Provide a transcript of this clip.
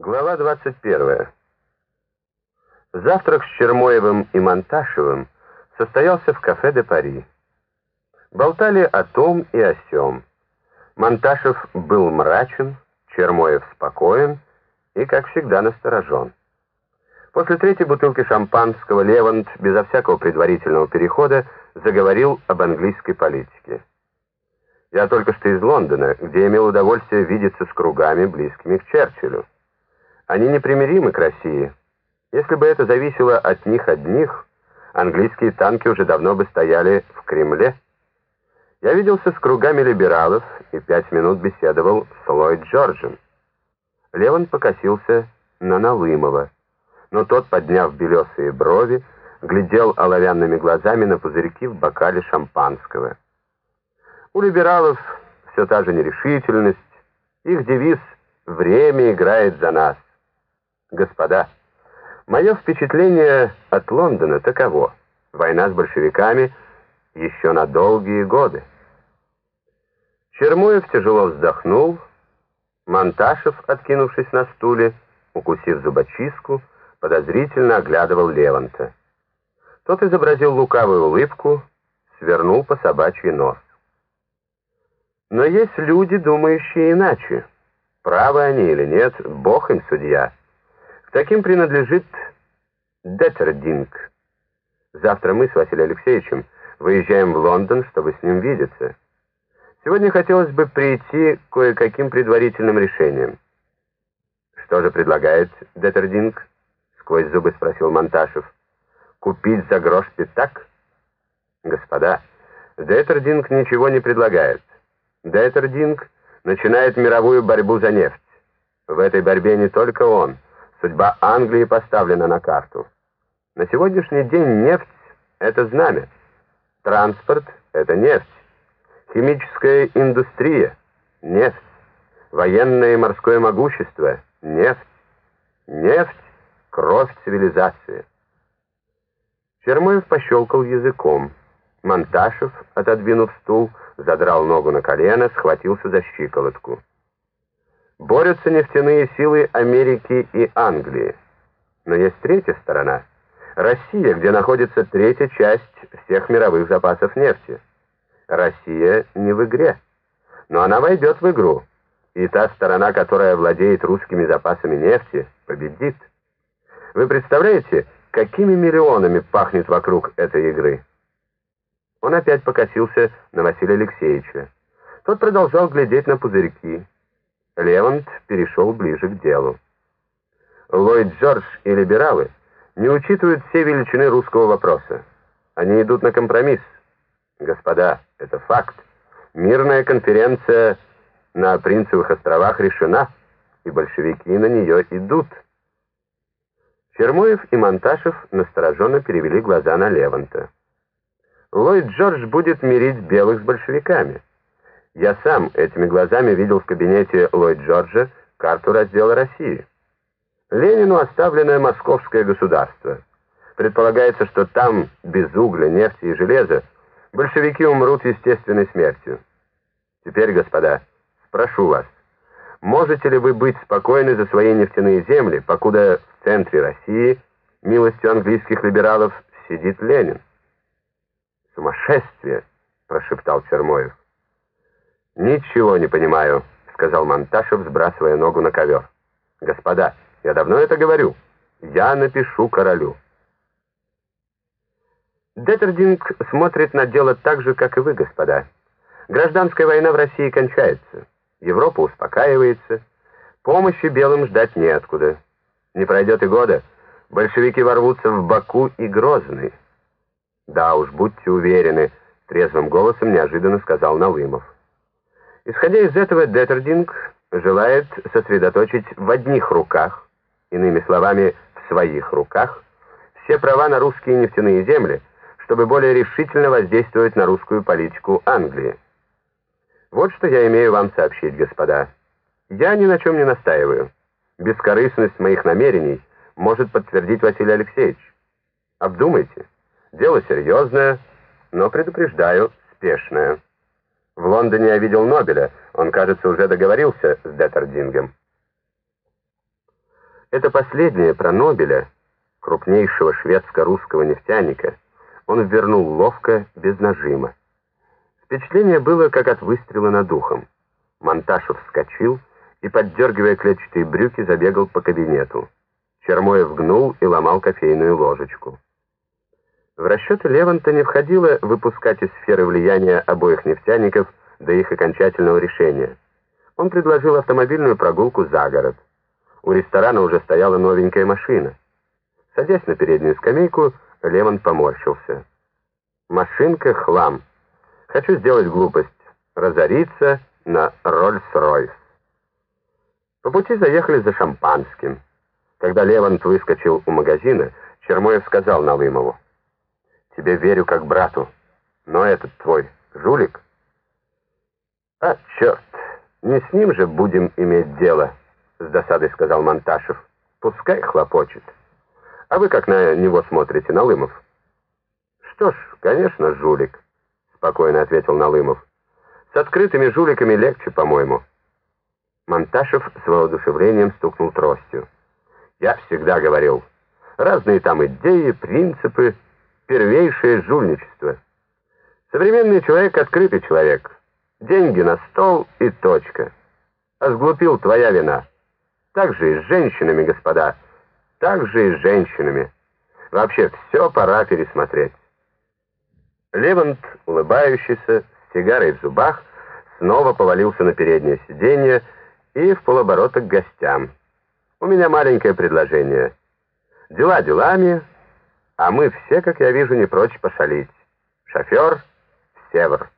Глава 21. Завтрак с Чермоевым и Монташевым состоялся в кафе де Пари. Болтали о том и о сём. Монташев был мрачен, Чермоев спокоен и, как всегда, насторожен. После третьей бутылки шампанского Левант, безо всякого предварительного перехода, заговорил об английской политике. «Я только что из Лондона, где имел удовольствие видеться с кругами, близкими к Черчиллю. Они непримиримы к России. Если бы это зависело от них одних, английские танки уже давно бы стояли в Кремле. Я виделся с кругами либералов и пять минут беседовал с Ллойд Джорджем. Леван покосился на Налымова, но тот, подняв белесые брови, глядел оловянными глазами на пузырьки в бокале шампанского. У либералов все та же нерешительность, их девиз «Время играет за нас». Господа, мое впечатление от Лондона таково. Война с большевиками еще на долгие годы. Чермуев тяжело вздохнул. Монташев, откинувшись на стуле, укусив зубочистку, подозрительно оглядывал Леванта. Тот изобразил лукавую улыбку, свернул по собачьей нос. Но есть люди, думающие иначе. Правы они или нет, бог им судья. К таким принадлежит Деттердинг. Завтра мы с Василием Алексеевичем выезжаем в Лондон, чтобы с ним видеться. Сегодня хотелось бы прийти к кое-каким предварительным решениям. Что же предлагает Деттердинг? Сквозь зубы спросил Монташев. Купить за грош пятак? Господа, Деттердинг ничего не предлагает. Деттердинг начинает мировую борьбу за нефть. В этой борьбе не только он — Судьба Англии поставлена на карту. На сегодняшний день нефть — это знамя. Транспорт — это нефть. Химическая индустрия — нефть. Военное и морское могущество — нефть. Нефть — кровь цивилизации. Чермоев пощелкал языком. Монташев, отодвинув стул, задрал ногу на колено, схватился за щиколотку борются нефтяные силы Америки и Англии. Но есть третья сторона. Россия, где находится третья часть всех мировых запасов нефти. Россия не в игре, но она войдет в игру, и та сторона, которая владеет русскими запасами нефти, победит. Вы представляете, какими миллионами пахнет вокруг этой игры? Он опять покосился на Василия Алексеевича. Тот продолжал глядеть на пузырьки. Левант перешел ближе к делу. Ллойд Джордж и либералы не учитывают все величины русского вопроса. Они идут на компромисс. Господа, это факт. Мирная конференция на Принцевых островах решена, и большевики на нее идут. Чермоев и Монташев настороженно перевели глаза на Леванта. Ллойд Джордж будет мирить белых с большевиками. Я сам этими глазами видел в кабинете Ллойд Джорджа карту раздела России. Ленину оставленное московское государство. Предполагается, что там, без угля, нефти и железа, большевики умрут естественной смертью. Теперь, господа, спрошу вас, можете ли вы быть спокойны за свои нефтяные земли, покуда в центре России, милостью английских либералов, сидит Ленин? «Сумасшествие!» — прошептал Чермоев. «Ничего не понимаю», — сказал Монташев, сбрасывая ногу на ковер. «Господа, я давно это говорю. Я напишу королю». Деттердинг смотрит на дело так же, как и вы, господа. Гражданская война в России кончается. Европа успокаивается. Помощи белым ждать неоткуда. Не пройдет и года. Большевики ворвутся в Баку и Грозный. Да уж, будьте уверены, трезвым голосом неожиданно сказал Налымов. Исходя из этого, Деттердинг желает сосредоточить в одних руках, иными словами, в своих руках, все права на русские нефтяные земли, чтобы более решительно воздействовать на русскую политику Англии. Вот что я имею вам сообщить, господа. Я ни на чем не настаиваю. Бескорыстность моих намерений может подтвердить Василий Алексеевич. Обдумайте. Дело серьезное, но, предупреждаю, спешное. В Лондоне я видел Нобеля. Он, кажется, уже договорился с Деттердингом. Это последнее про Нобеля, крупнейшего шведско-русского нефтяника, он вернул ловко, без нажима. Впечатление было, как от выстрела над ухом. Монташев вскочил и, поддергивая клетчатые брюки, забегал по кабинету. Чермоев гнул и ломал кофейную ложечку. В расчеты Леванта не входило выпускать из сферы влияния обоих нефтяников до их окончательного решения. Он предложил автомобильную прогулку за город. У ресторана уже стояла новенькая машина. Садясь на переднюю скамейку, Лемон поморщился. «Машинка — хлам. Хочу сделать глупость. Разориться на Роллс-Ройс». По пути заехали за шампанским. Когда Левант выскочил у магазина, Чермоев сказал Налымову. «Тебе верю как брату, но этот твой жулик...» «А, черт, не с ним же будем иметь дело», — с досадой сказал Монташев. «Пускай хлопочет. А вы как на него смотрите, Налымов?» «Что ж, конечно, жулик», — спокойно ответил Налымов. «С открытыми жуликами легче, по-моему». Монташев с воодушевлением стукнул тростью. «Я всегда говорил, разные там идеи, принципы, первейшее жульничество. Современный человек — открытый человек». Деньги на стол и точка. А сглупил твоя вина. Так же и с женщинами, господа. Так же и с женщинами. Вообще все пора пересмотреть. Левант, улыбающийся, с сигарой в зубах, снова повалился на переднее сиденье и в полоборота к гостям. «У меня маленькое предложение. Дела делами, а мы все, как я вижу, не прочь пошалить. Шофер — Север».